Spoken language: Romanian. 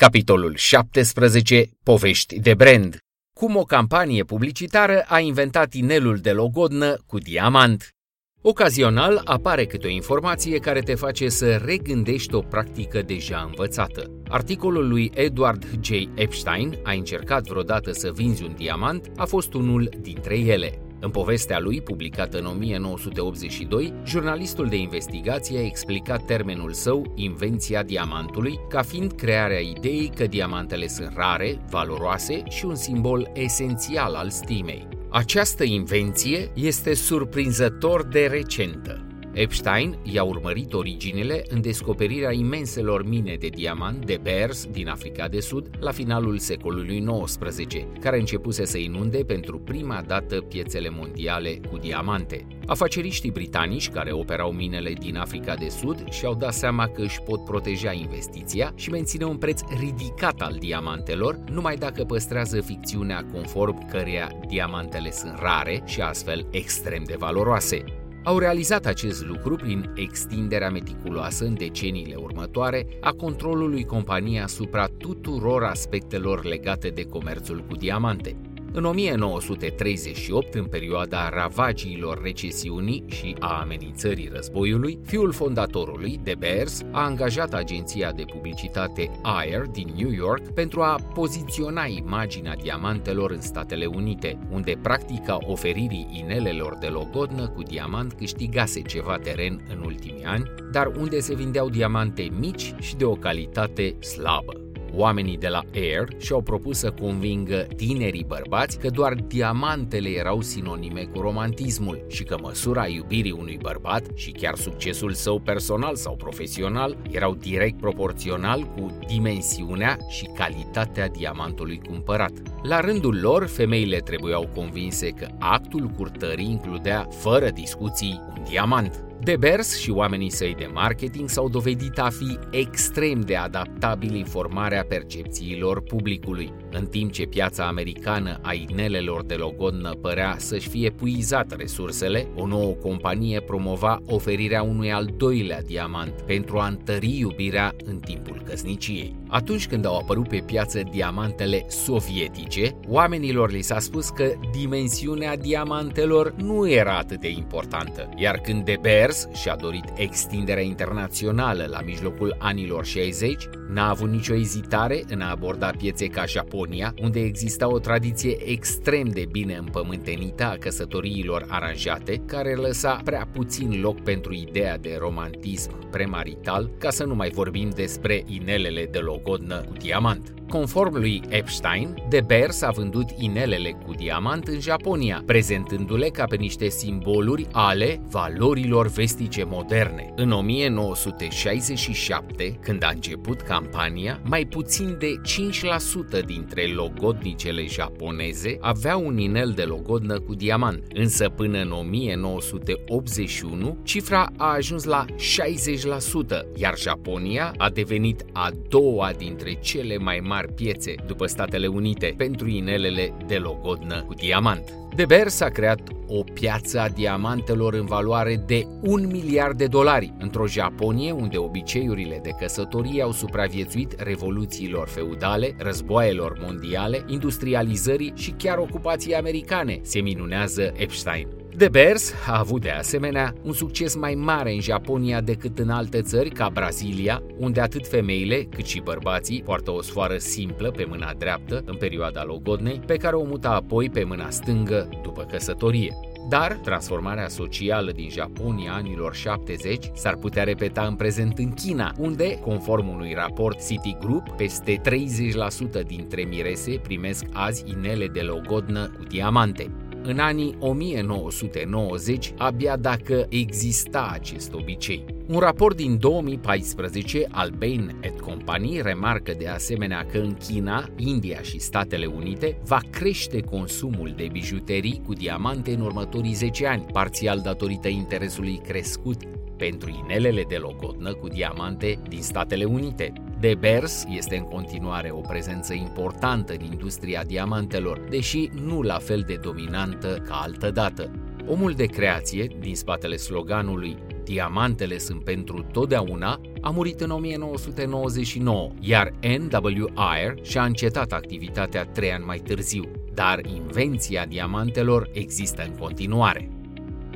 Capitolul 17. Povești de brand. Cum o campanie publicitară a inventat inelul de logodnă cu diamant. Ocazional apare câte o informație care te face să regândești o practică deja învățată. Articolul lui Edward J. Epstein, a încercat vreodată să vinzi un diamant, a fost unul dintre ele. În povestea lui, publicată în 1982, jurnalistul de investigație a explicat termenul său, invenția diamantului, ca fiind crearea ideii că diamantele sunt rare, valoroase și un simbol esențial al stimei. Această invenție este surprinzător de recentă. Epstein i-a urmărit originele în descoperirea imenselor mine de diamant de Bears din Africa de Sud la finalul secolului XIX, care începuse să inunde pentru prima dată piețele mondiale cu diamante. Afaceriștii britanici care operau minele din Africa de Sud și-au dat seama că își pot proteja investiția și menține un preț ridicat al diamantelor numai dacă păstrează ficțiunea conform căreia diamantele sunt rare și astfel extrem de valoroase. Au realizat acest lucru prin extinderea meticuloasă în deceniile următoare a controlului companiei asupra tuturor aspectelor legate de comerțul cu diamante. În 1938, în perioada ravagiilor recesiunii și a amenințării războiului, fiul fondatorului, De Beers, a angajat agenția de publicitate Ayer din New York pentru a poziționa imaginea diamantelor în Statele Unite, unde practica oferirii inelelor de logodnă cu diamant câștigase ceva teren în ultimii ani, dar unde se vindeau diamante mici și de o calitate slabă. Oamenii de la Air și-au propus să convingă tinerii bărbați că doar diamantele erau sinonime cu romantismul și că măsura iubirii unui bărbat și chiar succesul său personal sau profesional erau direct proporțional cu dimensiunea și calitatea diamantului cumpărat. La rândul lor, femeile trebuiau convinse că actul curtării includea, fără discuții, un diamant. De Bers și oamenii săi de marketing s-au dovedit a fi extrem de adaptabili în formarea percepțiilor publicului. În timp ce piața americană a inelelor de logodnă părea să-și fie puizat resursele, o nouă companie promova oferirea unui al doilea diamant pentru a întări iubirea în timpul căsniciei. Atunci când au apărut pe piață diamantele sovietice, oamenilor li s-a spus că dimensiunea diamantelor nu era atât de importantă, iar când De Beers Mers și-a dorit extinderea internațională la mijlocul anilor 60, n-a avut nicio ezitare în a aborda piețe ca Japonia, unde exista o tradiție extrem de bine împământenită a căsătoriilor aranjate, care lăsa prea puțin loc pentru ideea de romantism premarital, ca să nu mai vorbim despre inelele de logodnă cu diamant. Conform lui Epstein, De Beers a vândut inelele cu diamant în Japonia, prezentându-le ca pe niște simboluri ale valorilor vestice moderne. În 1967, când a început campania, mai puțin de 5% dintre logodnicele japoneze aveau un inel de logodnă cu diamant, însă până în 1981 cifra a ajuns la 60%, iar Japonia a devenit a doua dintre cele mai mari piețe după Statele Unite pentru inelele de logodnă cu diamant. De Beers a creat o piață a diamantelor în valoare de un miliard de dolari, într-o Japonie unde obiceiurile de căsătorie au supraviețuit revoluțiilor feudale, războaielor mondiale, industrializării și chiar ocupației americane, se minunează Epstein. De Beers a avut de asemenea un succes mai mare în Japonia decât în alte țări ca Brazilia, unde atât femeile cât și bărbații poartă o sfoară simplă pe mâna dreaptă în perioada logodnei, pe care o mută apoi pe mâna stângă după căsătorie. Dar transformarea socială din Japonia anilor 70 s-ar putea repeta în prezent în China, unde, conform unui raport Citigroup, peste 30% dintre mirese primesc azi inele de logodnă cu diamante în anii 1990, abia dacă exista acest obicei. Un raport din 2014 al Bain Company remarcă de asemenea că în China, India și Statele Unite va crește consumul de bijuterii cu diamante în următorii 10 ani, parțial datorită interesului crescut pentru inelele de logodnă cu diamante din Statele Unite. De Beers este în continuare o prezență importantă în industria diamantelor, deși nu la fel de dominantă ca altădată. Omul de creație, din spatele sloganului Diamantele sunt pentru totdeauna a murit în 1999, iar N.W. Ayer și-a încetat activitatea trei ani mai târziu, dar invenția diamantelor există în continuare.